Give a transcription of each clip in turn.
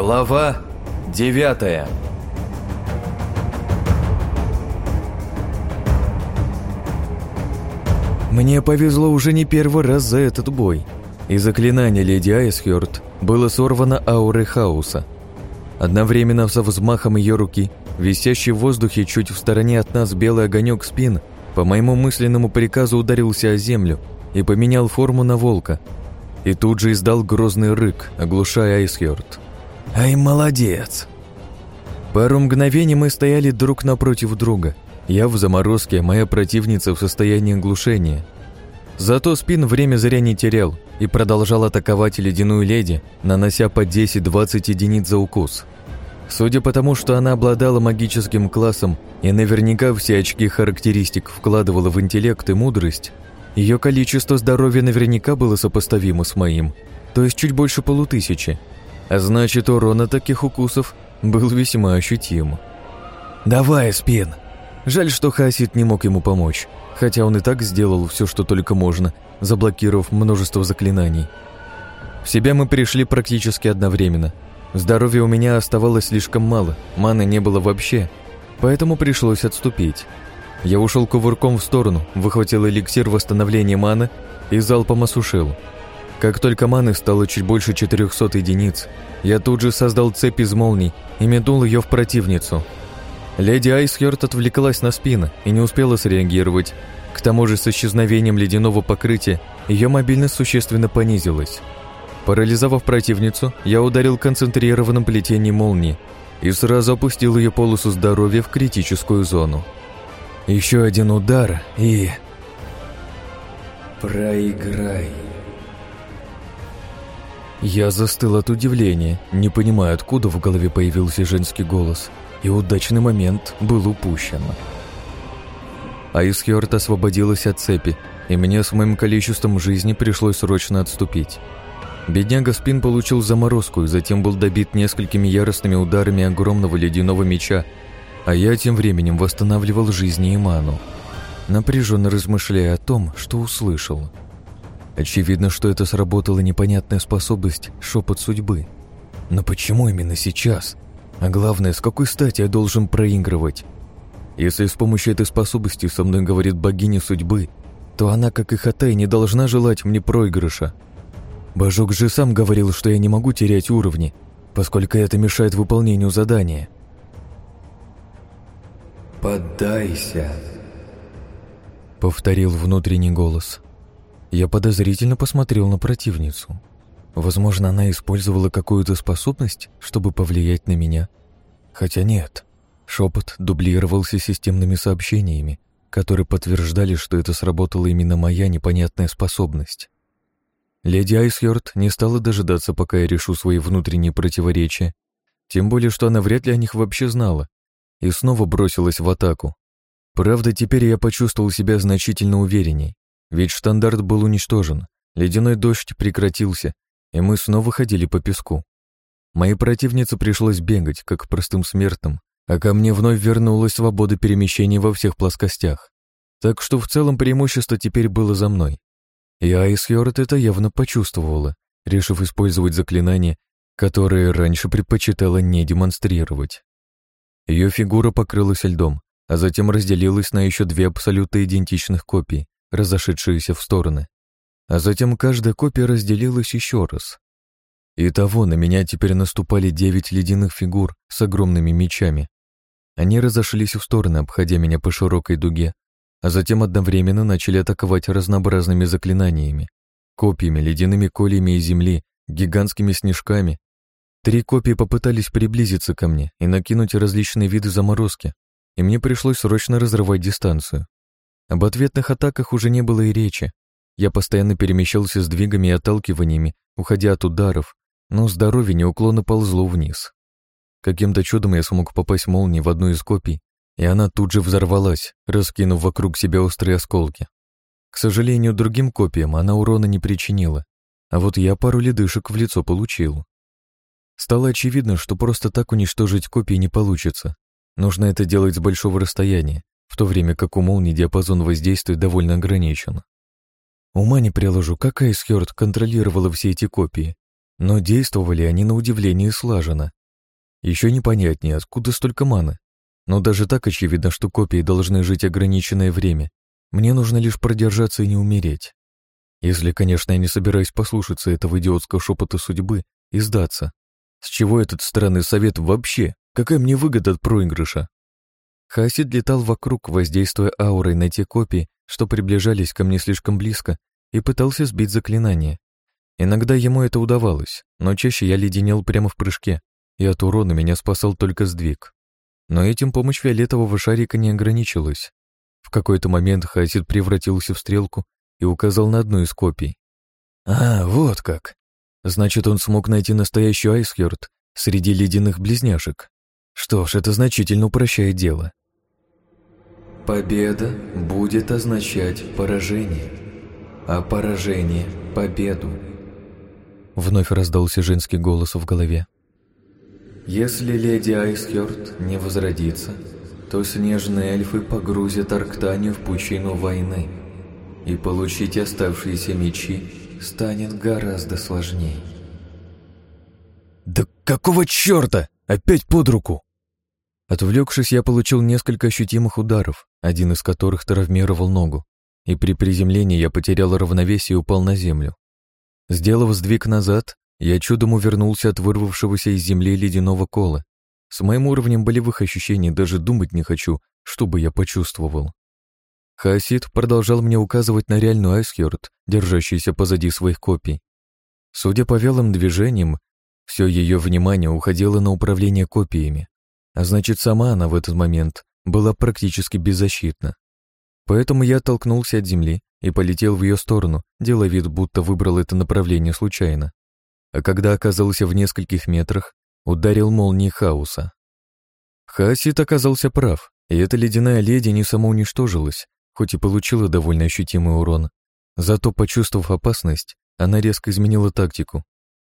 Глава девятая Мне повезло уже не первый раз за этот бой. И заклинание леди Айсхёрд было сорвано аурой хаоса. Одновременно со взмахом ее руки, висящий в воздухе чуть в стороне от нас белый огонек спин, по моему мысленному приказу ударился о землю и поменял форму на волка. И тут же издал грозный рык, оглушая Айсхёрд. «Ай, молодец!» Пару мгновений мы стояли друг напротив друга – я в заморозке, моя противница в состоянии оглушения. Зато спин время зря не терял и продолжал атаковать ледяную леди, нанося по 10-20 единиц за укус. Судя по тому, что она обладала магическим классом и наверняка все очки характеристик вкладывала в интеллект и мудрость, ее количество здоровья наверняка было сопоставимо с моим, то есть чуть больше полутысячи. А значит, урон от таких укусов был весьма ощутим. «Давай, спин!» Жаль, что Хасид не мог ему помочь, хотя он и так сделал все, что только можно, заблокировав множество заклинаний. В себя мы пришли практически одновременно. Здоровья у меня оставалось слишком мало, маны не было вообще, поэтому пришлось отступить. Я ушел кувырком в сторону, выхватил эликсир восстановления маны и залпом осушил. Как только маны стало чуть больше 400 единиц, я тут же создал цепь из молний и метнул ее в противницу – Леди Айсхерт отвлеклась на спину и не успела среагировать. К тому же с исчезновением ледяного покрытия ее мобильность существенно понизилась. Парализовав противницу, я ударил концентрированным плетением молнии и сразу опустил ее полосу здоровья в критическую зону. Еще один удар и... Проиграй. Я застыл от удивления, не понимая, откуда в голове появился женский голос – и удачный момент был упущен. Айсхёрд освободилась от цепи, и мне с моим количеством жизни пришлось срочно отступить. Бедняга Спин получил заморозку и затем был добит несколькими яростными ударами огромного ледяного меча, а я тем временем восстанавливал жизни и ману, напряженно размышляя о том, что услышал. Очевидно, что это сработала непонятная способность шепот судьбы. Но почему именно сейчас? — а главное, с какой стати я должен проигрывать? Если с помощью этой способности со мной говорит богиня судьбы, то она, как и Хатай, не должна желать мне проигрыша. Божок же сам говорил, что я не могу терять уровни, поскольку это мешает выполнению задания. «Поддайся», — повторил внутренний голос. Я подозрительно посмотрел на противницу. Возможно, она использовала какую-то способность, чтобы повлиять на меня. Хотя нет. Шепот дублировался системными сообщениями, которые подтверждали, что это сработала именно моя непонятная способность. Леди Айсхёрд не стала дожидаться, пока я решу свои внутренние противоречия, тем более, что она вряд ли о них вообще знала, и снова бросилась в атаку. Правда, теперь я почувствовал себя значительно уверенней, ведь штандарт был уничтожен, ледяной дождь прекратился, и мы снова ходили по песку. Моей противнице пришлось бегать, как простым смертным, а ко мне вновь вернулась свобода перемещения во всех плоскостях. Так что в целом преимущество теперь было за мной. И Айсхёрд это явно почувствовала, решив использовать заклинание, которое раньше предпочитала не демонстрировать. Ее фигура покрылась льдом, а затем разделилась на еще две абсолютно идентичных копии, разошедшиеся в стороны а затем каждая копия разделилась еще раз. Итого на меня теперь наступали девять ледяных фигур с огромными мечами. Они разошлись в стороны, обходя меня по широкой дуге, а затем одновременно начали атаковать разнообразными заклинаниями, копьями, ледяными кольями из земли, гигантскими снежками. Три копии попытались приблизиться ко мне и накинуть различные виды заморозки, и мне пришлось срочно разрывать дистанцию. Об ответных атаках уже не было и речи, я постоянно перемещался с двигами и отталкиваниями, уходя от ударов, но здоровье неуклонно ползло вниз. Каким-то чудом я смог попасть молнией в одну из копий, и она тут же взорвалась, раскинув вокруг себя острые осколки. К сожалению, другим копиям она урона не причинила, а вот я пару ледышек в лицо получил. Стало очевидно, что просто так уничтожить копии не получится. Нужно это делать с большого расстояния, в то время как у молнии диапазон воздействия довольно ограничен. Ума не приложу, как Айсхёрд контролировала все эти копии. но действовали они на удивление слаженно. Еще непонятнее, откуда столько маны. Но даже так очевидно, что копии должны жить ограниченное время. Мне нужно лишь продержаться и не умереть. Если, конечно, я не собираюсь послушаться этого идиотского шепота судьбы и сдаться. С чего этот странный совет вообще? Какая мне выгода от проигрыша? Хасид летал вокруг, воздействуя аурой на те копии, что приближались ко мне слишком близко, и пытался сбить заклинание. Иногда ему это удавалось, но чаще я леденел прямо в прыжке, и от урона меня спасал только сдвиг. Но этим помощь фиолетового шарика не ограничилась. В какой-то момент Хасид превратился в стрелку и указал на одну из копий. «А, вот как. Значит, он смог найти настоящий Айсхерд среди ледяных близняшек. Что ж, это значительно упрощает дело. Победа будет означать поражение, а поражение — победу. Вновь раздался женский голос в голове. Если леди Айсхерд не возродится, то снежные эльфы погрузят Арктанию в пучину войны, и получить оставшиеся мечи станет гораздо сложнее. «Да какого черта? Опять под руку!» Отвлекшись, я получил несколько ощутимых ударов, один из которых травмировал ногу, и при приземлении я потерял равновесие и упал на землю. Сделав сдвиг назад, я чудом увернулся от вырвавшегося из земли ледяного кола. С моим уровнем болевых ощущений даже думать не хочу, что бы я почувствовал. Хасид продолжал мне указывать на реальную Айсхерд, держащуюся позади своих копий. Судя по вялым движениям, все ее внимание уходило на управление копиями, а значит, сама она в этот момент была практически беззащитна. Поэтому я оттолкнулся от земли и полетел в ее сторону, делая вид, будто выбрал это направление случайно. А когда оказался в нескольких метрах, ударил молнией хаоса. Хасид оказался прав, и эта ледяная леди не самоуничтожилась, хоть и получила довольно ощутимый урон. Зато, почувствовав опасность, она резко изменила тактику.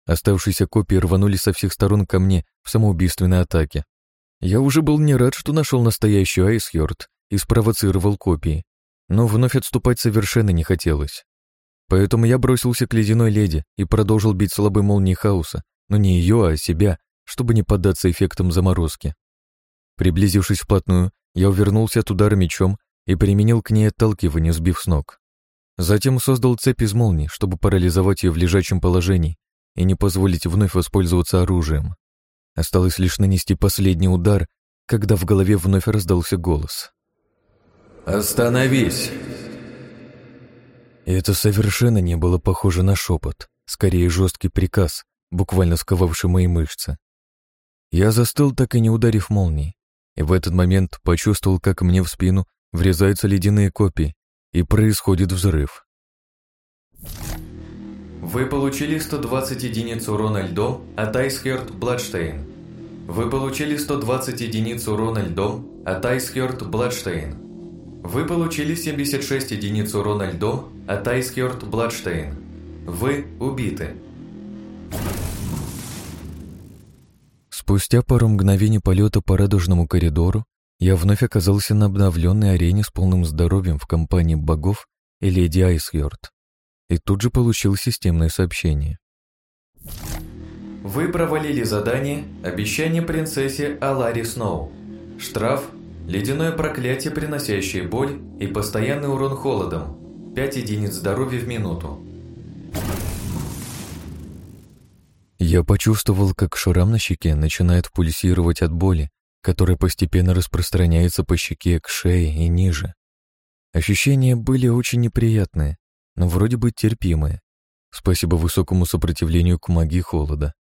Оставшиеся копии рванули со всех сторон ко мне в самоубийственной атаке. Я уже был не рад, что нашел настоящую Айсхёрд и спровоцировал копии, но вновь отступать совершенно не хотелось. Поэтому я бросился к ледяной леди и продолжил бить слабой молнией хаоса, но не ее, а себя, чтобы не поддаться эффектам заморозки. Приблизившись вплотную, я увернулся от удара мечом и применил к ней отталкивание, сбив с ног. Затем создал цепь из молний, чтобы парализовать ее в лежачем положении и не позволить вновь воспользоваться оружием. Осталось лишь нанести последний удар, когда в голове вновь раздался голос. «Остановись!» И это совершенно не было похоже на шепот, скорее жесткий приказ, буквально сковавший мои мышцы. Я застыл, так и не ударив молнией, и в этот момент почувствовал, как мне в спину врезаются ледяные копии, и происходит взрыв. Вы получили 120 единиц урона льдом от Айсхерт Бладштейн. Вы получили 120 единиц урона льдом от Айсхерт Бладштейн. Вы получили 76 единиц урона льдом от Айсхерт Бладштейн. Вы убиты. Спустя пару мгновений полета по радужному коридору я вновь оказался на обновленной арене с полным здоровьем в компании богов и леди Айсхерт. И тут же получил системное сообщение. Вы провалили задание «Обещание принцессе Алари Сноу». Штраф – ледяное проклятие, приносящее боль и постоянный урон холодом. 5 единиц здоровья в минуту. Я почувствовал, как шрам на щеке начинает пульсировать от боли, которая постепенно распространяется по щеке к шее и ниже. Ощущения были очень неприятные, но вроде бы терпимые. Спасибо высокому сопротивлению к магии холода.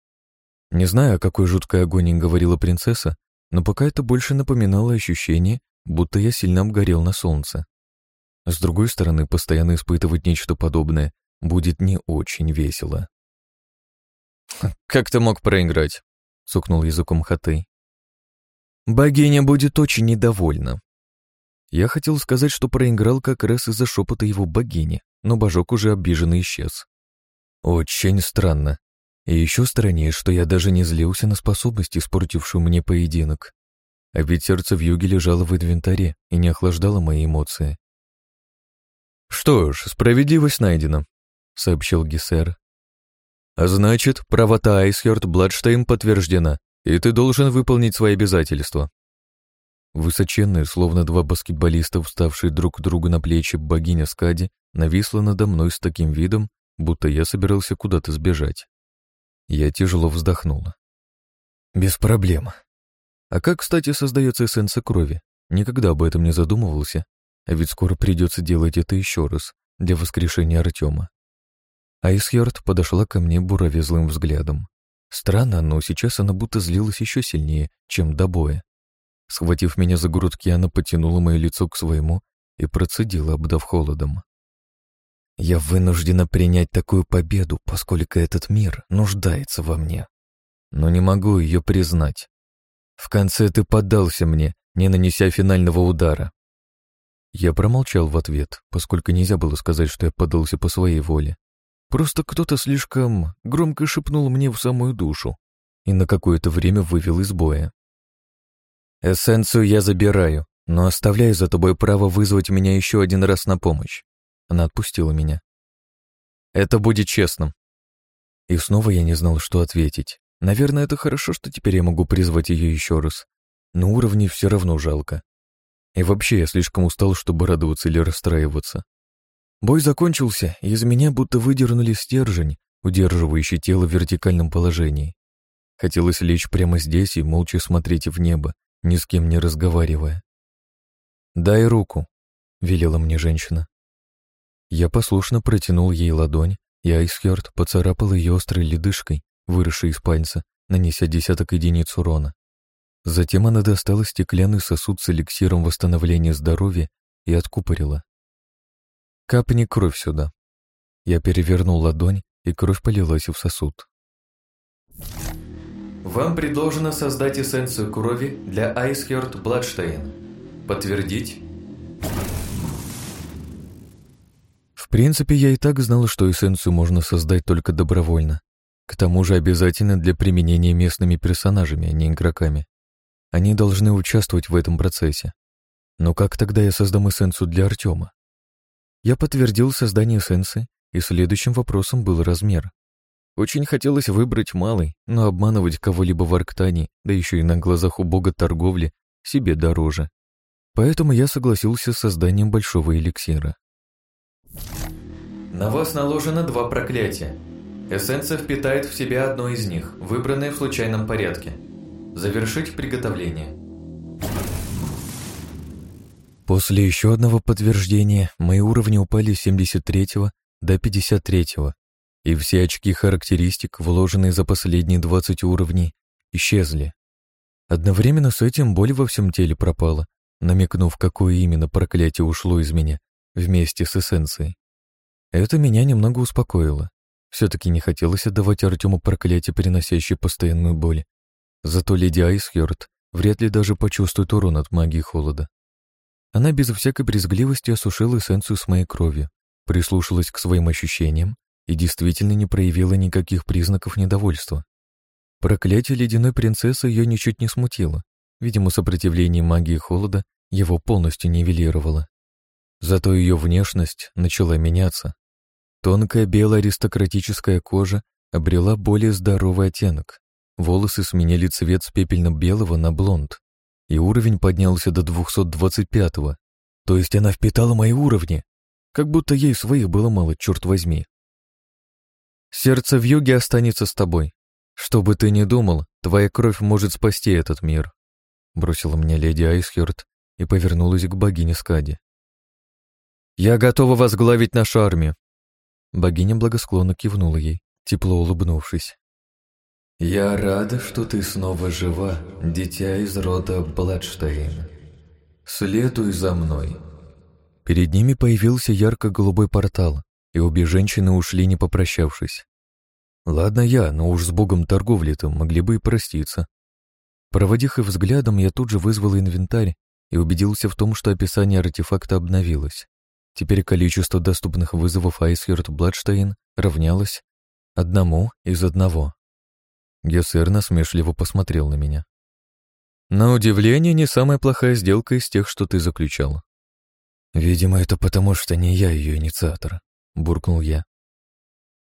Не знаю, о какой жуткой агонии говорила принцесса, но пока это больше напоминало ощущение, будто я сильно обгорел на солнце. С другой стороны, постоянно испытывать нечто подобное будет не очень весело. «Как ты мог проиграть?» — сукнул языком Хатей. Богиня будет очень недовольна. Я хотел сказать, что проиграл как раз из-за шепота его богини, но божок уже обиженно исчез. Очень странно. И еще страннее, что я даже не злился на способность, испортившую мне поединок. А ведь сердце в юге лежало в инвентаре и не охлаждало мои эмоции. «Что ж, справедливость найдена», — сообщил Гессер. А значит, правота Айсхерт Бладштейн подтверждена, и ты должен выполнить свои обязательства. Высоченная, словно два баскетболиста, вставшие друг к другу на плечи, богиня Скади нависла надо мной с таким видом, будто я собирался куда-то сбежать. Я тяжело вздохнула. Без проблем. А как, кстати, создается эссенция крови? Никогда об этом не задумывался, а ведь скоро придется делать это еще раз, для воскрешения Артема. Айсхерд подошла ко мне буравя злым взглядом. Странно, но сейчас она будто злилась еще сильнее, чем до боя. Схватив меня за грудки, она потянула мое лицо к своему и процедила, обдав холодом. «Я вынуждена принять такую победу, поскольку этот мир нуждается во мне. Но не могу ее признать. В конце ты поддался мне, не нанеся финального удара». Я промолчал в ответ, поскольку нельзя было сказать, что я поддался по своей воле. Просто кто-то слишком громко шепнул мне в самую душу и на какое-то время вывел из боя. «Эссенцию я забираю, но оставляю за тобой право вызвать меня еще один раз на помощь». Она отпустила меня. «Это будет честным». И снова я не знал, что ответить. Наверное, это хорошо, что теперь я могу призвать ее еще раз. Но уровни все равно жалко. И вообще я слишком устал, чтобы радоваться или расстраиваться. Бой закончился, и из меня будто выдернули стержень, удерживающий тело в вертикальном положении. Хотелось лечь прямо здесь и молча смотреть в небо, ни с кем не разговаривая. «Дай руку», — велела мне женщина. Я послушно протянул ей ладонь, и Айсхерд поцарапал ее острой ледышкой, выросшей из пальца, нанеся десяток единиц урона. Затем она достала стеклянный сосуд с эликсиром восстановления здоровья и откупорила. «Капни кровь сюда». Я перевернул ладонь, и кровь полилась в сосуд. Вам предложено создать эссенцию крови для Айсхерт Бладштейн. Подтвердить? В принципе, я и так знал, что эссенцию можно создать только добровольно. К тому же обязательно для применения местными персонажами, а не игроками. Они должны участвовать в этом процессе. Но как тогда я создам эссенцию для Артема? Я подтвердил создание эссенции, и следующим вопросом был размер. Очень хотелось выбрать малый, но обманывать кого-либо в Арктане, да еще и на глазах у бога торговли, себе дороже. Поэтому я согласился с созданием большого эликсира. На вас наложено два проклятия. Эссенция впитает в себя одно из них, выбранное в случайном порядке. Завершить приготовление. После еще одного подтверждения мои уровни упали с 73 до 53 и все очки характеристик, вложенные за последние 20 уровней, исчезли. Одновременно с этим боль во всем теле пропала, намекнув, какое именно проклятие ушло из меня вместе с эссенцией. Это меня немного успокоило. Все-таки не хотелось отдавать Артему проклятие, переносящее постоянную боль. Зато леди Айсхерт вряд ли даже почувствует урон от магии холода. Она без всякой брезгливости осушила эссенцию с моей кровью, прислушалась к своим ощущениям и действительно не проявила никаких признаков недовольства. Проклятие ледяной принцессы ее ничуть не смутило. Видимо, сопротивление магии холода его полностью нивелировало. Зато ее внешность начала меняться. Тонкая белая аристократическая кожа обрела более здоровый оттенок. Волосы сменили цвет с пепельно-белого на блонд, и уровень поднялся до 225-го. То есть она впитала мои уровни, как будто ей своих было мало, черт возьми. Сердце в юге останется с тобой. Что бы ты ни думал, твоя кровь может спасти этот мир», — бросила мне леди Айсхерт и повернулась к богине Скади. «Я готова возглавить нашу армию». Богиня благосклонно кивнула ей, тепло улыбнувшись. «Я рада, что ты снова жива, дитя из рода Бладштейн. Следуй за мной». Перед ними появился ярко-голубой портал, и обе женщины ушли, не попрощавшись. Ладно я, но уж с богом торговли-то могли бы и проститься. Проводив их взглядом, я тут же вызвал инвентарь и убедился в том, что описание артефакта обновилось. Теперь количество доступных вызовов Айсхерт Бладштейн равнялось одному из одного. Гессер насмешливо посмотрел на меня. «На удивление, не самая плохая сделка из тех, что ты заключал». «Видимо, это потому, что не я ее инициатор», — буркнул я.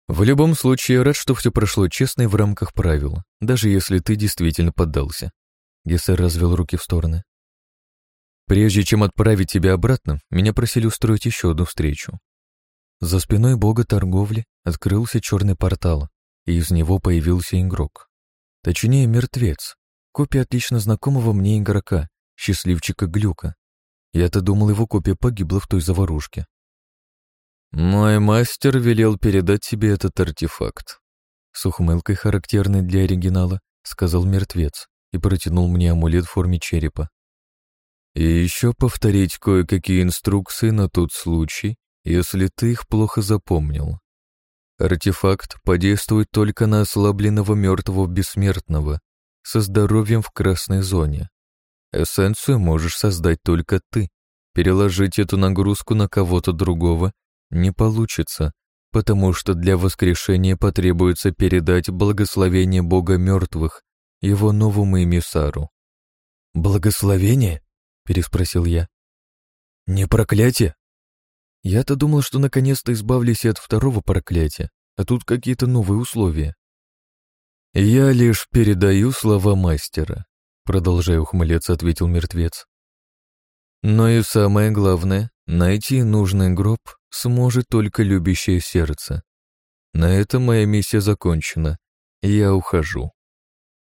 В любом случае, рад, что все прошло честно и в рамках правил, даже если ты действительно поддался. Гессер развел руки в стороны. Прежде чем отправить тебя обратно, меня просили устроить еще одну встречу. За спиной бога торговли открылся черный портал, и из него появился игрок. Точнее, мертвец, копия отлично знакомого мне игрока, счастливчика Глюка. Я-то думал, его копия погибла в той заварушке. «Мой мастер велел передать тебе этот артефакт», с ухмылкой, характерной для оригинала, сказал мертвец и протянул мне амулет в форме черепа. «И еще повторить кое-какие инструкции на тот случай, если ты их плохо запомнил. Артефакт подействует только на ослабленного мертвого бессмертного со здоровьем в красной зоне. Эссенцию можешь создать только ты. Переложить эту нагрузку на кого-то другого не получится, потому что для воскрешения потребуется передать благословение Бога мертвых его новому эмиссару. «Благословение?» — переспросил я. «Не проклятие?» Я-то думал, что наконец-то избавлюсь от второго проклятия, а тут какие-то новые условия. «Я лишь передаю слова мастера», — продолжая ухмыляться, ответил мертвец. «Но и самое главное, найти нужный гроб сможет только любящее сердце. На этом моя миссия закончена. Я ухожу».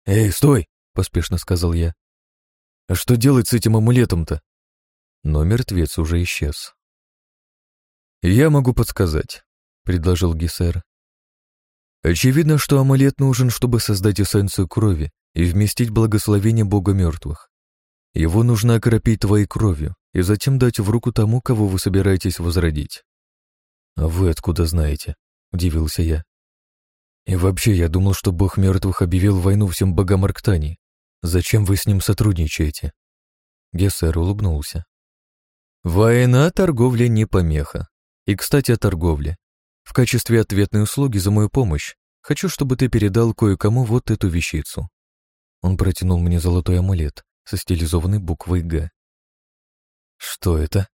«Эй, стой!» — поспешно сказал я. «А что делать с этим амулетом-то?» Но мертвец уже исчез. «Я могу подсказать», — предложил Гессер. «Очевидно, что амулет нужен, чтобы создать эссенцию крови и вместить благословение Бога мертвых. Его нужно окропить твоей кровью и затем дать в руку тому, кого вы собираетесь возродить». «А вы откуда знаете?» — удивился я. «И вообще, я думал, что Бог мертвых объявил войну всем богам Арктании. Зачем вы с ним сотрудничаете?» Гессер улыбнулся. «Война торговля не помеха. И, кстати, о торговле. В качестве ответной услуги за мою помощь хочу, чтобы ты передал кое-кому вот эту вещицу». Он протянул мне золотой амулет со стилизованной буквой «Г». «Что это?»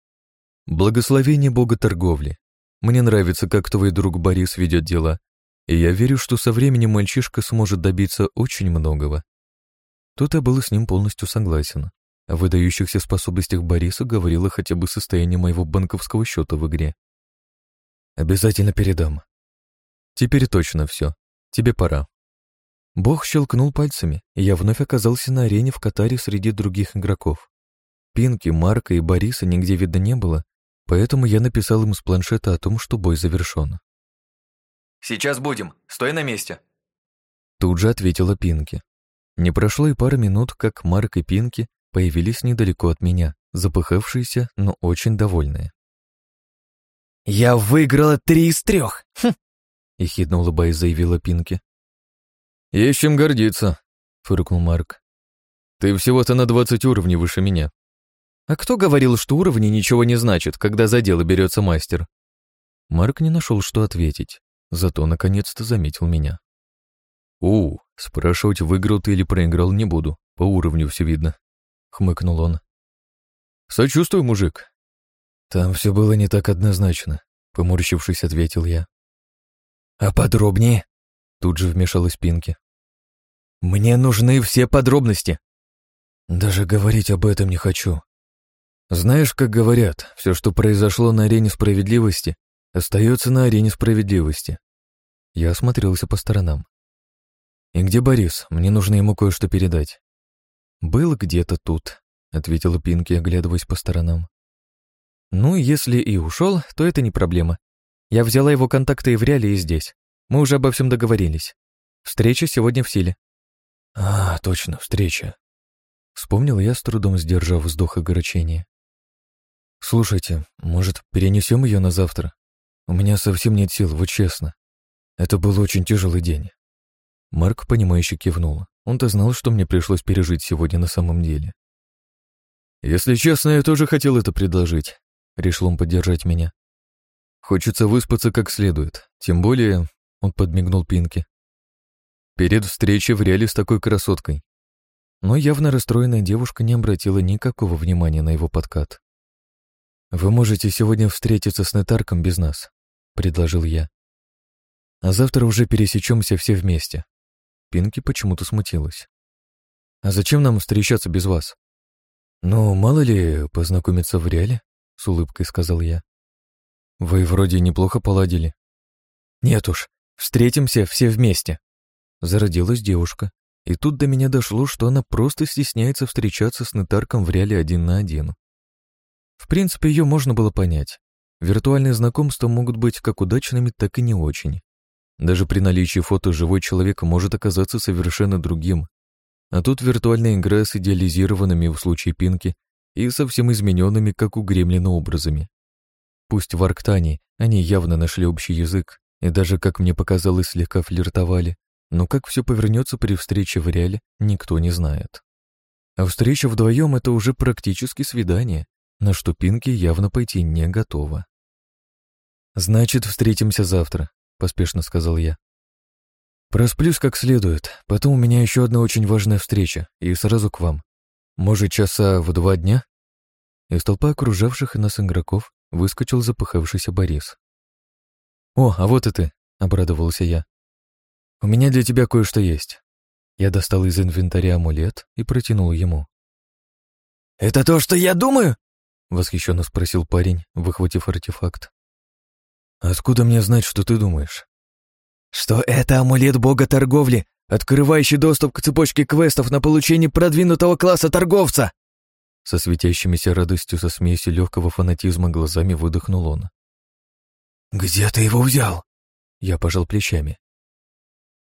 «Благословение бога торговли. Мне нравится, как твой друг Борис ведет дела, и я верю, что со временем мальчишка сможет добиться очень многого». Тут я был с ним полностью согласен. О выдающихся способностях Бориса говорило хотя бы состояние моего банковского счета в игре. Обязательно передам. Теперь точно все. Тебе пора. Бог щелкнул пальцами, и я вновь оказался на арене в Катаре среди других игроков. Пинки, Марка и Бориса нигде видно не было, поэтому я написал им с планшета о том, что бой завершен. «Сейчас будем. Стой на месте!» Тут же ответила Пинки. Не прошло и пары минут, как Марк и Пинки появились недалеко от меня, запыхавшиеся, но очень довольные. «Я выиграла три из трех!» хм. — ехидно улыбаясь, заявила Пинки. «Есть чем гордиться», — фыркнул Марк. «Ты всего-то на двадцать уровней выше меня». «А кто говорил, что уровни ничего не значат, когда за дело берется мастер?» Марк не нашел, что ответить, зато наконец-то заметил меня. «У, спрашивать, выиграл ты или проиграл, не буду, по уровню все видно», — хмыкнул он. «Сочувствую, мужик, там все было не так однозначно, поморщившись, ответил я. А подробнее? Тут же вмешалась Пинки. Мне нужны все подробности. Даже говорить об этом не хочу. Знаешь, как говорят, все, что произошло на арене справедливости, остается на арене справедливости. Я осмотрелся по сторонам. «И где Борис? Мне нужно ему кое-что передать». «Был где-то тут», — ответила Пинки, оглядываясь по сторонам. Ну, если и ушел, то это не проблема. Я взяла его контакты и в реале, и здесь. Мы уже обо всем договорились. Встреча сегодня в силе. А, точно, встреча. Вспомнил я, с трудом сдержав вздох огорчения. Слушайте, может, перенесем ее на завтра? У меня совсем нет сил, вот честно. Это был очень тяжелый день. Марк, понимающе кивнул. Он-то знал, что мне пришлось пережить сегодня на самом деле. Если честно, я тоже хотел это предложить. Решил он поддержать меня. Хочется выспаться как следует, тем более он подмигнул Пинке. Перед встречей в реале с такой красоткой. Но явно расстроенная девушка не обратила никакого внимания на его подкат. «Вы можете сегодня встретиться с Нетарком без нас», — предложил я. А завтра уже пересечемся все вместе. Пинки почему-то смутилась. А зачем нам встречаться без вас? Ну, мало ли, познакомиться в реале, с улыбкой сказал я. Вы вроде неплохо поладили. Нет уж, встретимся все вместе. Зародилась девушка, и тут до меня дошло, что она просто стесняется встречаться с нетарком в реале один на один. В принципе, ее можно было понять. Виртуальные знакомства могут быть как удачными, так и не очень. Даже при наличии фото живой человек может оказаться совершенно другим. А тут виртуальная игра с идеализированными в случае пинки и совсем измененными, как у гремлина, образами. Пусть в Арктане они явно нашли общий язык и даже, как мне показалось, слегка флиртовали, но как все повернется при встрече в реале, никто не знает. А встреча вдвоем — это уже практически свидание, на что Пинки явно пойти не готова. «Значит, встретимся завтра», — поспешно сказал я. «Просплюсь как следует, потом у меня еще одна очень важная встреча, и сразу к вам. Может, часа в два дня?» Из толпы окружавших нас игроков выскочил запыхавшийся Борис. «О, а вот и ты», — обрадовался я. «У меня для тебя кое-что есть». Я достал из инвентаря амулет и протянул ему. «Это то, что я думаю?» — восхищенно спросил парень, выхватив артефакт. «Откуда мне знать, что ты думаешь?» «Что это амулет бога торговли, открывающий доступ к цепочке квестов на получение продвинутого класса торговца!» Со светящимися радостью со смесью легкого фанатизма глазами выдохнул он. «Где ты его взял?» Я пожал плечами.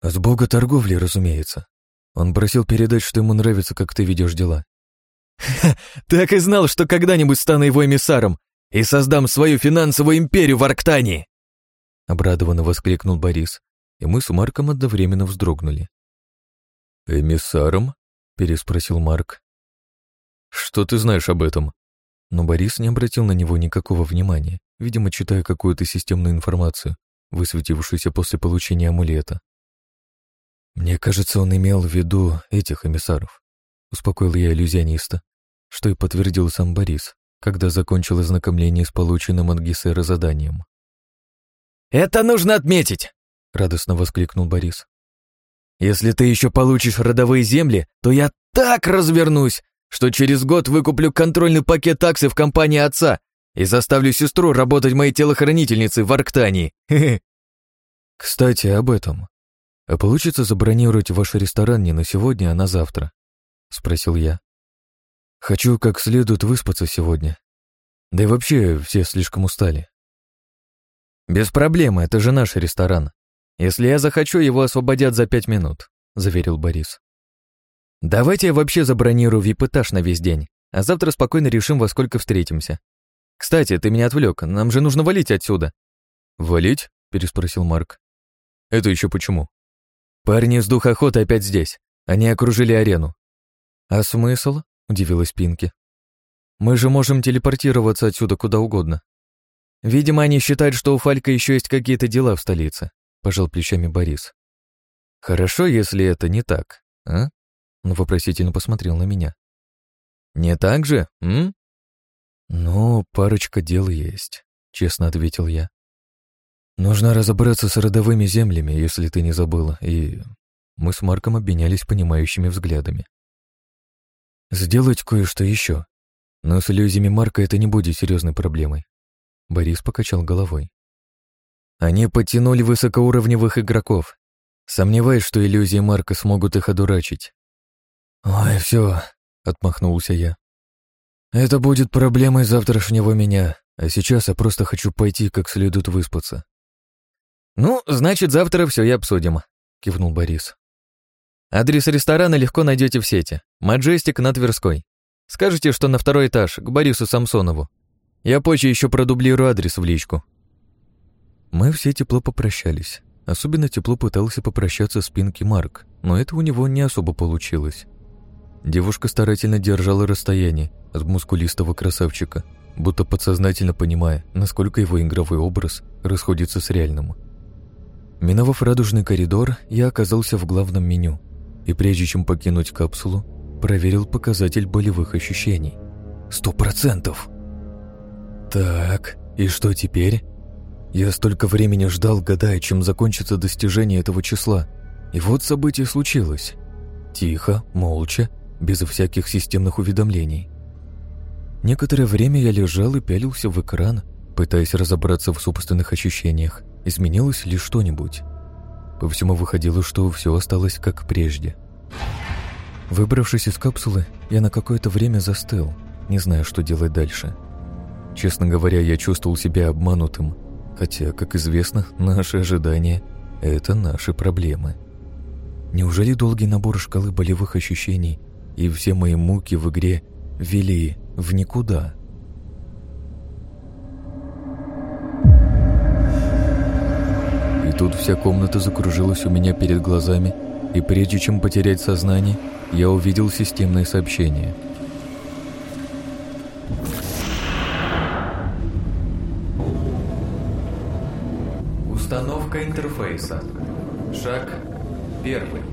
«С бога торговли, разумеется. Он просил передать, что ему нравится, как ты ведешь дела». «Ха, так и знал, что когда-нибудь стану его эмиссаром и создам свою финансовую империю в Арктании!» Обрадованно воскликнул Борис, и мы с Марком одновременно вздрогнули. «Эмиссаром?» — переспросил Марк. «Что ты знаешь об этом?» Но Борис не обратил на него никакого внимания, видимо, читая какую-то системную информацию, высветившуюся после получения амулета. «Мне кажется, он имел в виду этих эмиссаров», — успокоил я иллюзиониста, что и подтвердил сам Борис, когда закончил ознакомление с полученным от Гисера заданием. «Это нужно отметить!» — радостно воскликнул Борис. «Если ты еще получишь родовые земли, то я так развернусь, что через год выкуплю контрольный пакет таксы в компании отца и заставлю сестру работать моей телохранительницей в Арктании. Кстати, об этом. А получится забронировать ваш ресторан не на сегодня, а на завтра? Спросил я. Хочу как следует выспаться сегодня. Да и вообще все слишком устали. Без проблем, это же наш ресторан. Если я захочу, его освободят за пять минут, заверил Борис. Давайте я вообще забронирую вип-этаж на весь день, а завтра спокойно решим, во сколько встретимся. Кстати, ты меня отвлек, нам же нужно валить отсюда. Валить? переспросил Марк. Это еще почему? Парни из духохода опять здесь. Они окружили арену. А смысл? — удивилась Пинки. «Мы же можем телепортироваться отсюда куда угодно». «Видимо, они считают, что у Фалька еще есть какие-то дела в столице», — пожал плечами Борис. «Хорошо, если это не так, а?» Он вопросительно посмотрел на меня. «Не так же, м?» «Ну, парочка дел есть», — честно ответил я. «Нужно разобраться с родовыми землями, если ты не забыла, и...» Мы с Марком обменялись понимающими взглядами. Сделать кое-что еще. Но с иллюзиями Марка это не будет серьезной проблемой. Борис покачал головой. Они подтянули высокоуровневых игроков. Сомневаюсь, что иллюзии Марка смогут их одурачить. «Ой, все, отмахнулся я. «Это будет проблемой завтрашнего меня, а сейчас я просто хочу пойти как следует выспаться». «Ну, значит, завтра все и обсудим», — кивнул Борис. Адрес ресторана легко найдете в сети. Маджестик на Тверской. Скажите, что на второй этаж, к Борису Самсонову. Я позже еще продублирую адрес в личку. Мы все тепло попрощались. Особенно тепло пытался попрощаться с Пинки Марк, но это у него не особо получилось. Девушка старательно держала расстояние от мускулистого красавчика, будто подсознательно понимая, насколько его игровой образ расходится с реальным. Миновав радужный коридор, я оказался в главном меню – и прежде чем покинуть капсулу, проверил показатель болевых ощущений. Сто процентов! Так, и что теперь? Я столько времени ждал, гадая, чем закончится достижение этого числа. И вот событие случилось. Тихо, молча, без всяких системных уведомлений. Некоторое время я лежал и пялился в экран, пытаясь разобраться в собственных ощущениях. Изменилось ли что-нибудь? По всему выходило, что все осталось как прежде. Выбравшись из капсулы, я на какое-то время застыл, не зная, что делать дальше. Честно говоря, я чувствовал себя обманутым, Хотя, как известно, наши ожидания – это наши проблемы. Неужели долгий набор шкалы болевых ощущений и все мои муки в игре вели в никуда? Тут вся комната закружилась у меня перед глазами, и прежде чем потерять сознание, я увидел системное сообщение – Установка интерфейса. Шаг первый.